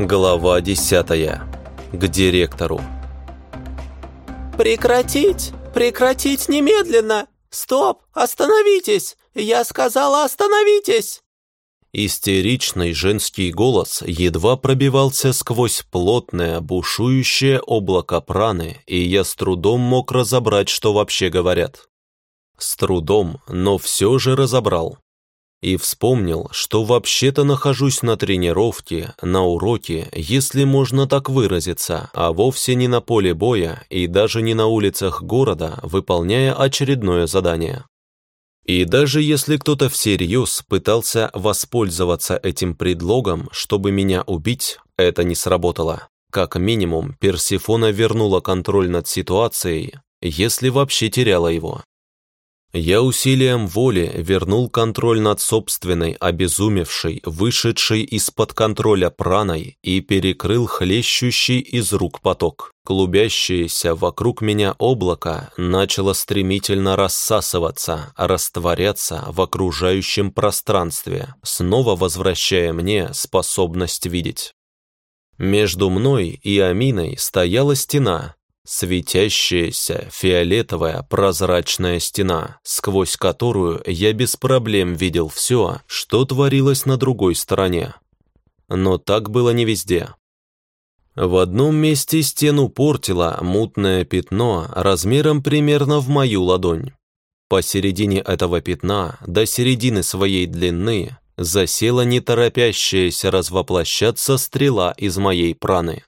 Глава десятая. К директору. «Прекратить! Прекратить немедленно! Стоп! Остановитесь! Я сказала, остановитесь!» Истеричный женский голос едва пробивался сквозь плотное, бушующее облако праны, и я с трудом мог разобрать, что вообще говорят. С трудом, но все же разобрал. И вспомнил, что вообще-то нахожусь на тренировке, на уроке, если можно так выразиться, а вовсе не на поле боя и даже не на улицах города, выполняя очередное задание. И даже если кто-то всерьез пытался воспользоваться этим предлогом, чтобы меня убить, это не сработало. Как минимум, Персифона вернула контроль над ситуацией, если вообще теряла его. Я усилием воли вернул контроль над собственной, обезумевшей, вышедшей из-под контроля праной и перекрыл хлещущий из рук поток. Клубящееся вокруг меня облако начало стремительно рассасываться, растворяться в окружающем пространстве, снова возвращая мне способность видеть. Между мной и Аминой стояла стена, Светящаяся фиолетовая прозрачная стена, сквозь которую я без проблем видел все, что творилось на другой стороне. Но так было не везде. В одном месте стену портило мутное пятно размером примерно в мою ладонь. Посередине этого пятна, до середины своей длины, засела не торопящаяся развоплощаться стрела из моей праны.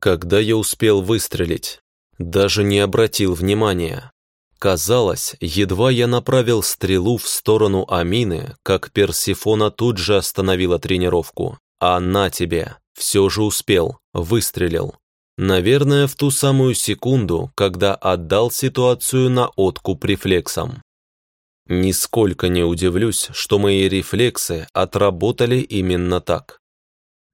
Когда я успел выстрелить, даже не обратил внимания. Казалось, едва я направил стрелу в сторону Амины, как Персифона тут же остановила тренировку. А на тебе, все же успел, выстрелил. Наверное, в ту самую секунду, когда отдал ситуацию на откуп рефлексом. Нисколько не удивлюсь, что мои рефлексы отработали именно так.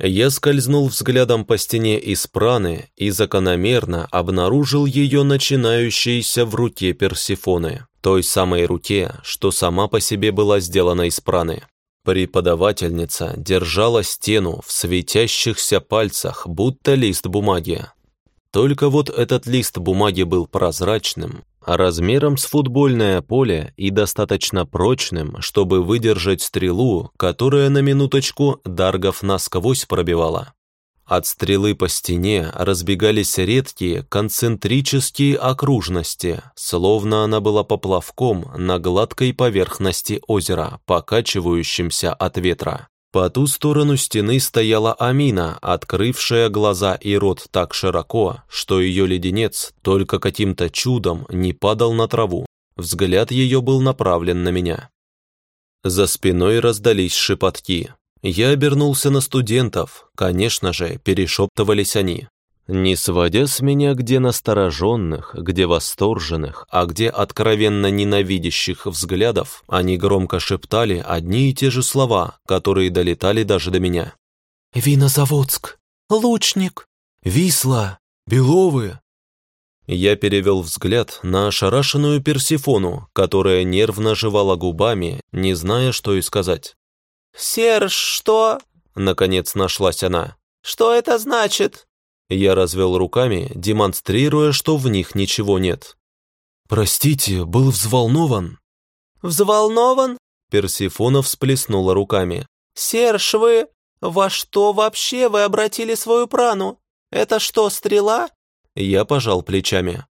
Я скользнул взглядом по стене из праны и закономерно обнаружил ее начинающейся в руке Персифоны, той самой руке, что сама по себе была сделана из праны. Преподавательница держала стену в светящихся пальцах, будто лист бумаги. Только вот этот лист бумаги был прозрачным, размером с футбольное поле и достаточно прочным, чтобы выдержать стрелу, которая на минуточку Даргов насквозь пробивала. От стрелы по стене разбегались редкие концентрические окружности, словно она была поплавком на гладкой поверхности озера, покачивающимся от ветра. По ту сторону стены стояла Амина, открывшая глаза и рот так широко, что ее леденец только каким-то чудом не падал на траву. Взгляд ее был направлен на меня. За спиной раздались шепотки. Я обернулся на студентов, конечно же, перешептывались они не сводя с меня где настороженных, где восторженных, а где откровенно ненавидящих взглядов, они громко шептали одни и те же слова, которые долетали даже до меня. «Винозаводск! Лучник! Висла! Беловы!» Я перевел взгляд на ошарашенную Персифону, которая нервно жевала губами, не зная, что и сказать. «Серж, что?» — наконец нашлась она. «Что это значит?» Я развел руками, демонстрируя, что в них ничего нет. «Простите, был взволнован». «Взволнован?» Персифона всплеснула руками. «Серж, вы... Во что вообще вы обратили свою прану? Это что, стрела?» Я пожал плечами.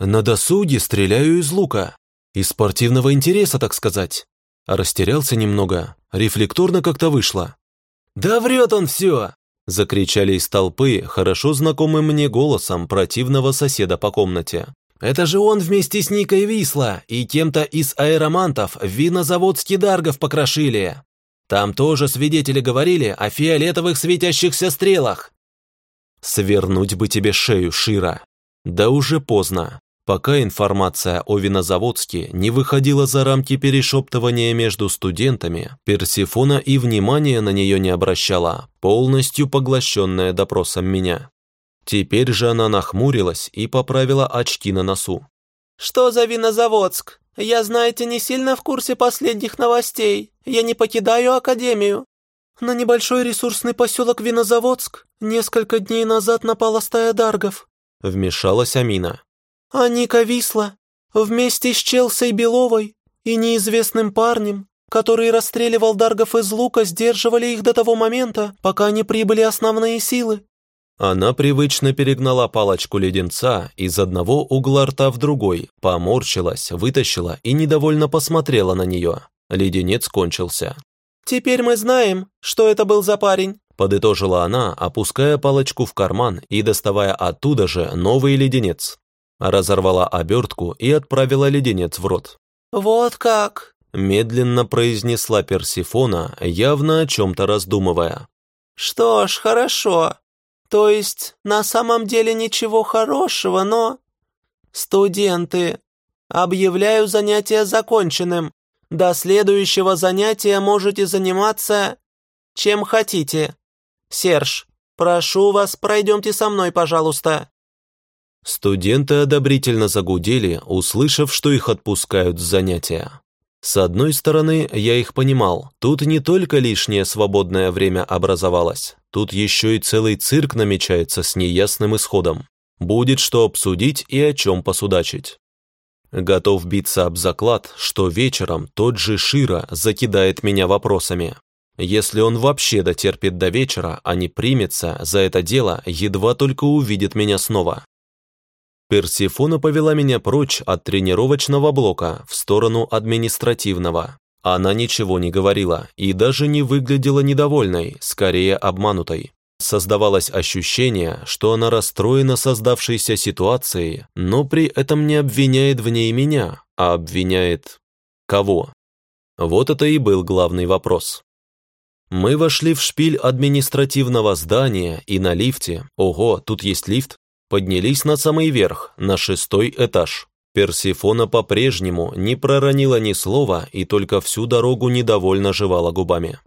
«На досуге стреляю из лука. Из спортивного интереса, так сказать». Растерялся немного, рефлекторно как-то вышло. «Да врет он все!» Закричали из толпы, хорошо знакомым мне голосом противного соседа по комнате. «Это же он вместе с Никой Висла и кем-то из аэромантов винозавод Скидаргов покрошили. Там тоже свидетели говорили о фиолетовых светящихся стрелах». «Свернуть бы тебе шею, Шира. Да уже поздно пока информация о винозаводске не выходила за рамки перешептывания между студентами, Персифона и внимания на нее не обращала, полностью поглощенная допросом меня. Теперь же она нахмурилась и поправила очки на носу. «Что за винозаводск? Я, знаете, не сильно в курсе последних новостей. Я не покидаю академию». На небольшой ресурсный поселок Винозаводск несколько дней назад напала стая даргов. Вмешалась Амина. А Ника Висла вместе с Челсой Беловой и неизвестным парнем, который расстреливал даргов из лука, сдерживали их до того момента, пока не прибыли основные силы. Она привычно перегнала палочку леденца из одного угла рта в другой, поморщилась, вытащила и недовольно посмотрела на нее. Леденец кончился. «Теперь мы знаем, что это был за парень», подытожила она, опуская палочку в карман и доставая оттуда же новый леденец. Разорвала обертку и отправила леденец в рот. «Вот как!» медленно произнесла Персифона, явно о чем-то раздумывая. «Что ж, хорошо. То есть, на самом деле ничего хорошего, но... Студенты, объявляю занятие законченным. До следующего занятия можете заниматься чем хотите. Серж, прошу вас, пройдемте со мной, пожалуйста». Студенты одобрительно загудели, услышав, что их отпускают с занятия. С одной стороны, я их понимал, тут не только лишнее свободное время образовалось, тут еще и целый цирк намечается с неясным исходом. Будет что обсудить и о чем посудачить. Готов биться об заклад, что вечером тот же Шира закидает меня вопросами. Если он вообще дотерпит до вечера, а не примется за это дело, едва только увидит меня снова. Персифона повела меня прочь от тренировочного блока в сторону административного. Она ничего не говорила и даже не выглядела недовольной, скорее обманутой. Создавалось ощущение, что она расстроена создавшейся ситуацией, но при этом не обвиняет в ней меня, а обвиняет... кого? Вот это и был главный вопрос. Мы вошли в шпиль административного здания и на лифте, ого, тут есть лифт, поднялись на самый верх, на шестой этаж. Персифона по-прежнему не проронила ни слова и только всю дорогу недовольно жевала губами.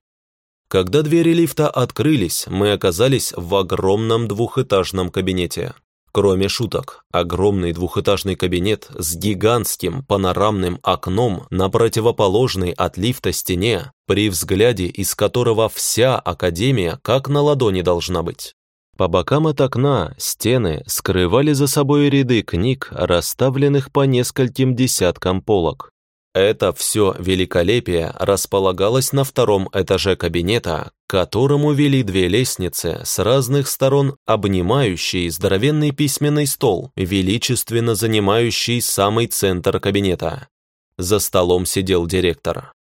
Когда двери лифта открылись, мы оказались в огромном двухэтажном кабинете. Кроме шуток, огромный двухэтажный кабинет с гигантским панорамным окном на противоположной от лифта стене, при взгляде из которого вся академия как на ладони должна быть. По бокам от окна стены скрывали за собой ряды книг, расставленных по нескольким десяткам полок. Это все великолепие располагалось на втором этаже кабинета, к которому вели две лестницы с разных сторон, обнимающие здоровенный письменный стол, величественно занимающий самый центр кабинета. За столом сидел директор.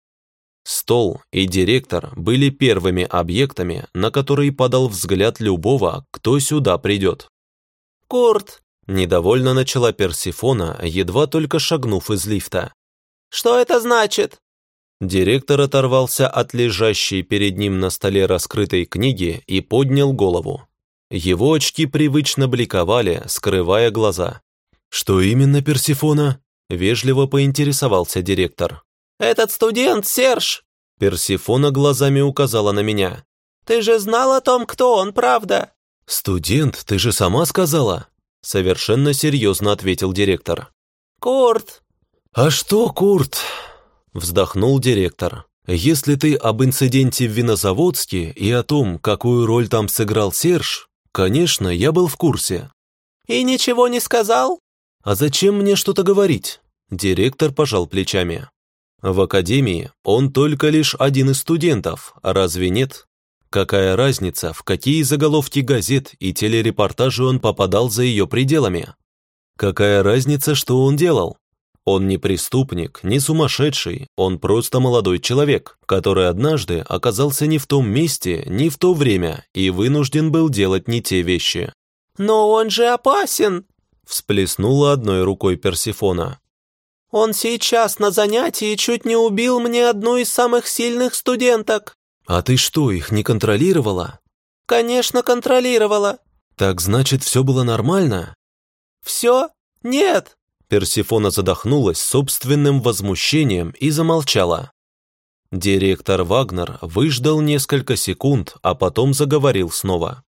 Стол и директор были первыми объектами, на которые падал взгляд любого, кто сюда придет. «Курт!» – недовольно начала Персифона, едва только шагнув из лифта. «Что это значит?» Директор оторвался от лежащей перед ним на столе раскрытой книги и поднял голову. Его очки привычно бликовали, скрывая глаза. «Что именно, Персифона?» – вежливо поинтересовался директор. «Этот студент, Серж!» Персифона глазами указала на меня. «Ты же знал о том, кто он, правда?» «Студент, ты же сама сказала!» Совершенно серьезно ответил директор. «Курт!» «А что, Курт?» Вздохнул директор. «Если ты об инциденте в Винозаводске и о том, какую роль там сыграл Серж, конечно, я был в курсе». «И ничего не сказал?» «А зачем мне что-то говорить?» Директор пожал плечами. В академии он только лишь один из студентов, разве нет? Какая разница, в какие заголовки газет и телерепортажи он попадал за ее пределами? Какая разница, что он делал? Он не преступник, не сумасшедший, он просто молодой человек, который однажды оказался не в том месте, не в то время и вынужден был делать не те вещи. «Но он же опасен!» всплеснула одной рукой Персифона. Он сейчас на занятии чуть не убил мне одну из самых сильных студенток». «А ты что, их не контролировала?» «Конечно, контролировала». «Так значит, все было нормально?» «Все? Нет». Персифона задохнулась собственным возмущением и замолчала. Директор Вагнер выждал несколько секунд, а потом заговорил снова.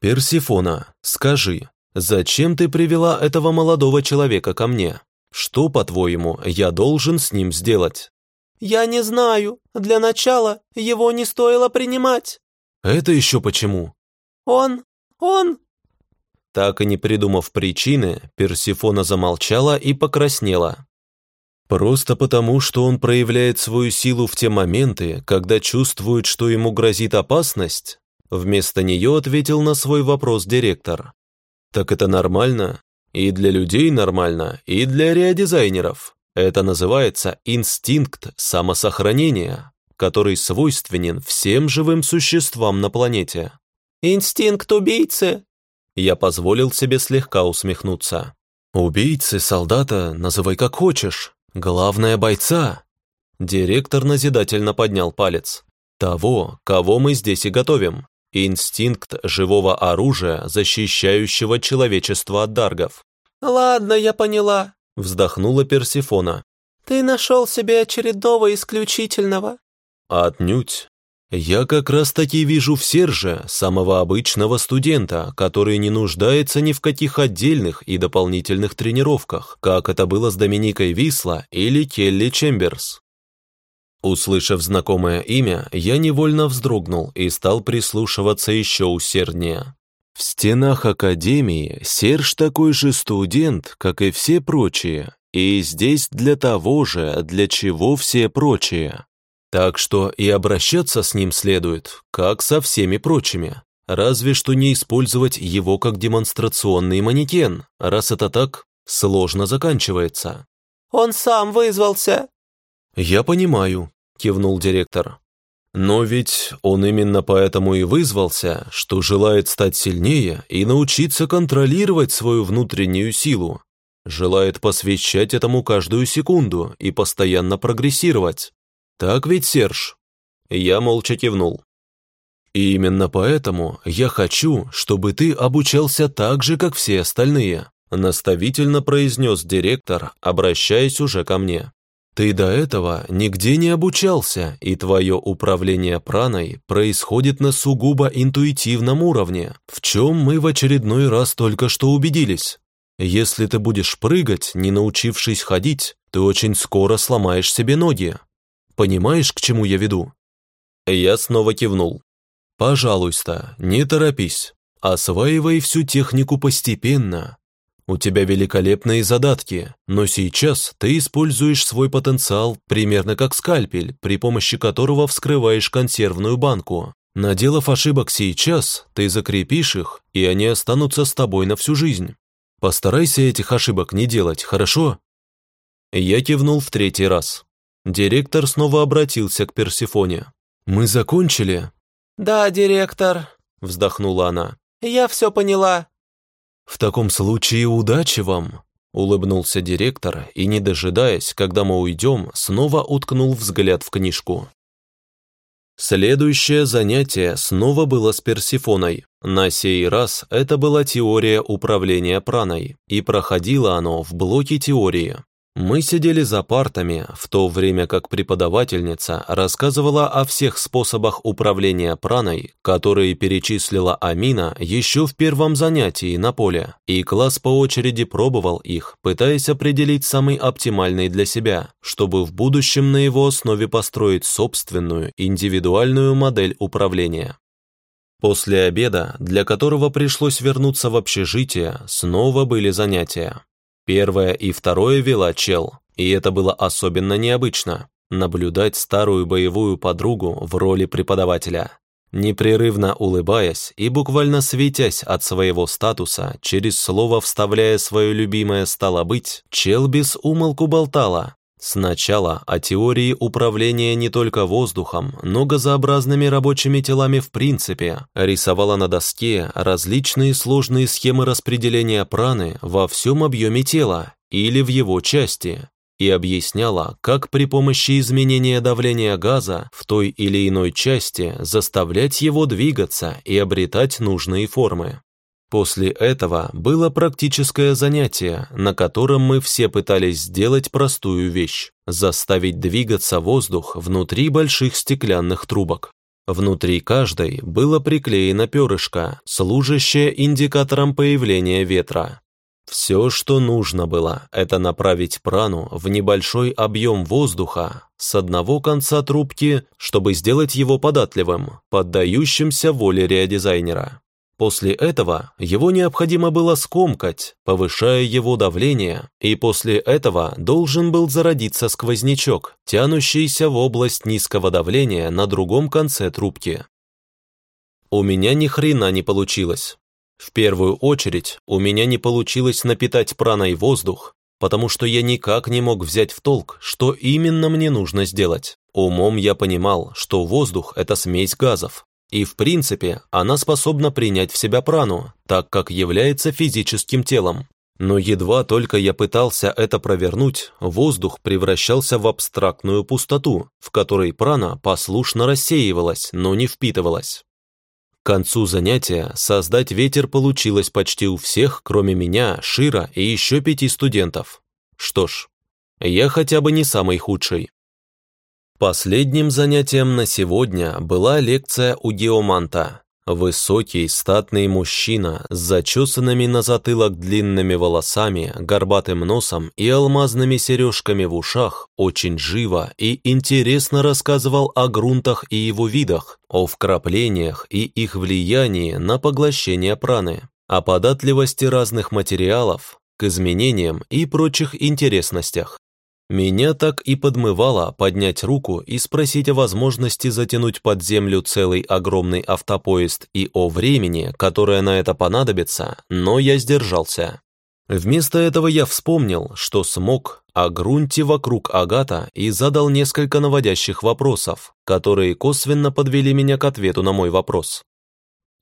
«Персифона, скажи, зачем ты привела этого молодого человека ко мне?» Что, по-твоему, я должен с ним сделать?» «Я не знаю. Для начала его не стоило принимать». «Это еще почему?» «Он... он...» Так и не придумав причины, Персифона замолчала и покраснела. Просто потому, что он проявляет свою силу в те моменты, когда чувствует, что ему грозит опасность? Вместо нее ответил на свой вопрос директор. Так это нормально? И для людей нормально, и для реодизайнеров. Это называется инстинкт самосохранения, который свойственен всем живым существам на планете. «Инстинкт убийцы!» Я позволил себе слегка усмехнуться. «Убийцы, солдата, называй как хочешь. Главное, бойца!» Директор назидательно поднял палец. «Того, кого мы здесь и готовим. Инстинкт живого оружия, защищающего человечество от даргов». «Ладно, я поняла вздохнула Персифона. «Ты нашел себе очередного исключительного». «Отнюдь. Я как раз-таки вижу в Серже самого обычного студента, который не нуждается ни в каких отдельных и дополнительных тренировках, как это было с Доминикой Висла или Келли Чемберс. Услышав знакомое имя, я невольно вздрогнул и стал прислушиваться еще усерднее. В стенах Академии Серж такой же студент, как и все прочие, и здесь для того же, для чего все прочие. Так что и обращаться с ним следует, как со всеми прочими. Разве что не использовать его как демонстрационный манекен, раз это так, сложно заканчивается. «Он сам вызвался». «Я понимаю», — кивнул директор. Но ведь он именно поэтому и вызвался, что желает стать сильнее и научиться контролировать свою внутреннюю силу. Желает посвящать этому каждую секунду и постоянно прогрессировать. Так ведь, Серж? Я молча кивнул. И именно поэтому я хочу, чтобы ты обучался так же, как все остальные, наставительно произнес директор, обращаясь уже ко мне. Ты до этого нигде не обучался, и твое управление праной происходит на сугубо интуитивном уровне, в чем мы в очередной раз только что убедились. Если ты будешь прыгать, не научившись ходить, ты очень скоро сломаешь себе ноги. Понимаешь, к чему я веду?» Я снова кивнул. «Пожалуйста, не торопись. Осваивай всю технику постепенно, у тебя великолепные задатки, но сейчас ты используешь свой потенциал примерно как скальпель, при помощи которого вскрываешь консервную банку. Наделав ошибок сейчас, ты закрепишь их, и они останутся с тобой на всю жизнь. Постарайся этих ошибок не делать, хорошо?» Я кивнул в третий раз. Директор снова обратился к Персифоне. «Мы закончили?» «Да, директор», — вздохнула она. «Я все поняла. «В таком случае удачи вам!» Улыбнулся директор и, не дожидаясь, когда мы уйдем, снова уткнул взгляд в книжку. Следующее занятие снова было с Персифоной. На сей раз это была теория управления праной, и проходило оно в блоке теории. Мы сидели за партами, в то время как преподавательница рассказывала о всех способах управления праной, которые перечислила Амина еще в первом занятии на поле, и класс по очереди пробовал их, пытаясь определить самый оптимальный для себя, чтобы в будущем на его основе построить собственную индивидуальную модель управления. После обеда, для которого пришлось вернуться в общежитие, снова были занятия. Первое и второе вела чел, и это было особенно необычно – наблюдать старую боевую подругу в роли преподавателя. Непрерывно улыбаясь и буквально светясь от своего статуса, через слово вставляя свое любимое «стало быть», чел без умолку болтала, Сначала о теории управления не только воздухом, но газообразными рабочими телами в принципе, рисовала на доске различные сложные схемы распределения праны во всем объеме тела или в его части, и объясняла, как при помощи изменения давления газа в той или иной части заставлять его двигаться и обретать нужные формы. После этого было практическое занятие, на котором мы все пытались сделать простую вещь – заставить двигаться воздух внутри больших стеклянных трубок. Внутри каждой было приклеено перышко, служащее индикатором появления ветра. Все, что нужно было, это направить прану в небольшой объем воздуха с одного конца трубки, чтобы сделать его податливым, поддающимся воле реодизайнера. После этого его необходимо было скомкать, повышая его давление, и после этого должен был зародиться сквознячок, тянущийся в область низкого давления на другом конце трубки. У меня ни хрена не получилось. В первую очередь, у меня не получилось напитать праной воздух, потому что я никак не мог взять в толк, что именно мне нужно сделать. Умом я понимал, что воздух – это смесь газов, и в принципе она способна принять в себя прану, так как является физическим телом. Но едва только я пытался это провернуть, воздух превращался в абстрактную пустоту, в которой прана послушно рассеивалась, но не впитывалась. К концу занятия создать ветер получилось почти у всех, кроме меня, Шира и еще пяти студентов. Что ж, я хотя бы не самый худший. Последним занятием на сегодня была лекция у геоманта. Высокий, статный мужчина с зачесанными на затылок длинными волосами, горбатым носом и алмазными сережками в ушах очень живо и интересно рассказывал о грунтах и его видах, о вкраплениях и их влиянии на поглощение праны, о податливости разных материалов, к изменениям и прочих интересностях. Меня так и подмывало поднять руку и спросить о возможности затянуть под землю целый огромный автопоезд и о времени, которое на это понадобится, но я сдержался. Вместо этого я вспомнил, что смог о грунте вокруг Агата и задал несколько наводящих вопросов, которые косвенно подвели меня к ответу на мой вопрос.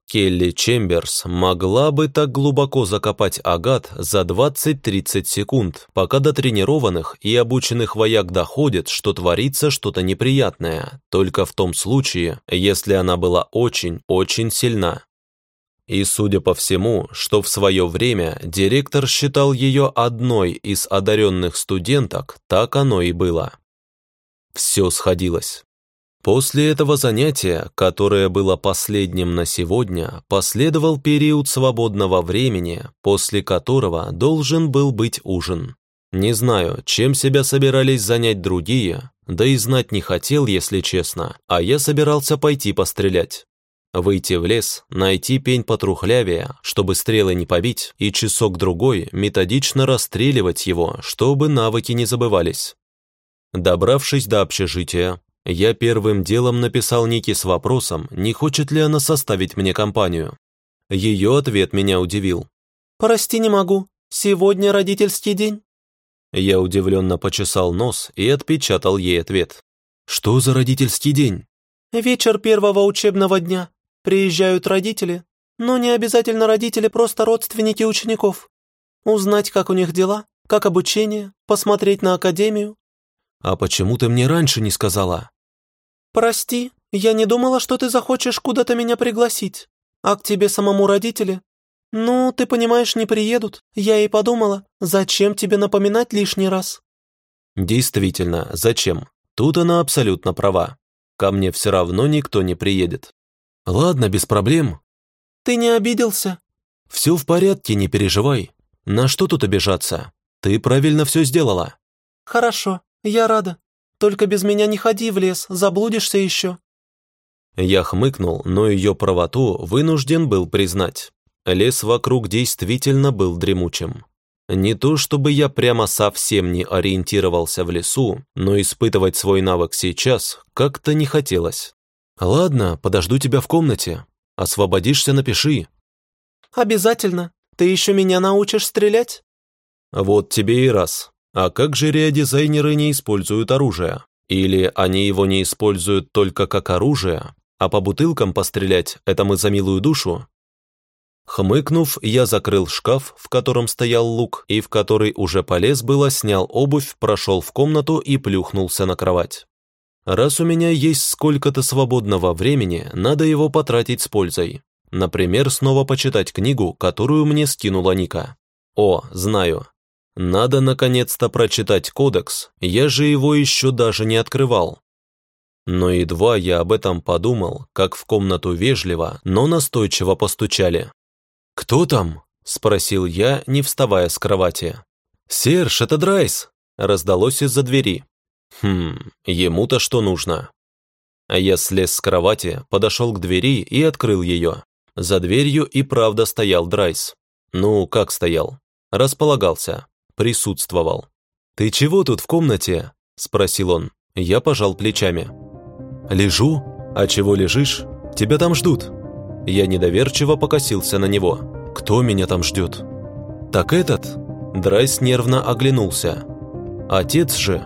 Келли Чемберс могла бы так глубоко закопать агат за 20-30 секунд, пока до тренированных и обученных вояк доходит, что творится что-то неприятное, только в том случае, если она была очень-очень сильна. И судя по всему, что в свое время директор считал ее одной из одаренных студенток, так оно и было. Все сходилось. После этого занятия, которое было последним на сегодня, последовал период свободного времени, после которого должен был быть ужин. Не знаю, чем себя собирались занять другие, да и знать не хотел, если честно, а я собирался пойти пострелять. Выйти в лес, найти пень потрухлявее, чтобы стрелы не побить, и часок-другой методично расстреливать его, чтобы навыки не забывались. Добравшись до общежития, я первым делом написал Нике с вопросом, не хочет ли она составить мне компанию. Ее ответ меня удивил. «Прости, не могу. Сегодня родительский день». Я удивленно почесал нос и отпечатал ей ответ. «Что за родительский день?» «Вечер первого учебного дня. Приезжают родители. Но не обязательно родители, просто родственники учеников. Узнать, как у них дела, как обучение, посмотреть на академию». «А почему ты мне раньше не сказала?» «Прости, я не думала, что ты захочешь куда-то меня пригласить. А к тебе самому родители? Ну, ты понимаешь, не приедут. Я и подумала, зачем тебе напоминать лишний раз?» «Действительно, зачем? Тут она абсолютно права. Ко мне все равно никто не приедет». «Ладно, без проблем». «Ты не обиделся?» «Все в порядке, не переживай. На что тут обижаться? Ты правильно все сделала». «Хорошо, я рада. Только без меня не ходи в лес, заблудишься еще». Я хмыкнул, но ее правоту вынужден был признать. Лес вокруг действительно был дремучим. Не то чтобы я прямо совсем не ориентировался в лесу, но испытывать свой навык сейчас как-то не хотелось. «Ладно, подожду тебя в комнате. Освободишься, напиши». «Обязательно. Ты еще меня научишь стрелять?» «Вот тебе и раз. А как же реодизайнеры не используют оружие? Или они его не используют только как оружие, а по бутылкам пострелять – это мы за милую душу? Хмыкнув, я закрыл шкаф, в котором стоял лук, и в который уже полез было, снял обувь, прошел в комнату и плюхнулся на кровать. Раз у меня есть сколько-то свободного времени, надо его потратить с пользой. Например, снова почитать книгу, которую мне скинула Ника. О, знаю, надо наконец-то прочитать кодекс, я же его еще даже не открывал. Но едва я об этом подумал, как в комнату вежливо, но настойчиво постучали. «Кто там?» Спросил я, не вставая с кровати. «Серж, это Драйс!» Раздалось из-за двери. Хм, ему-то что нужно? А я слез с кровати, подошел к двери и открыл ее. За дверью и правда стоял Драйс. Ну, как стоял? Располагался, присутствовал. «Ты чего тут в комнате?» – спросил он. Я пожал плечами. «Лежу? А чего лежишь? Тебя там ждут». Я недоверчиво покосился на него. «Кто меня там ждет?» «Так этот?» Драйс нервно оглянулся. «Отец же!»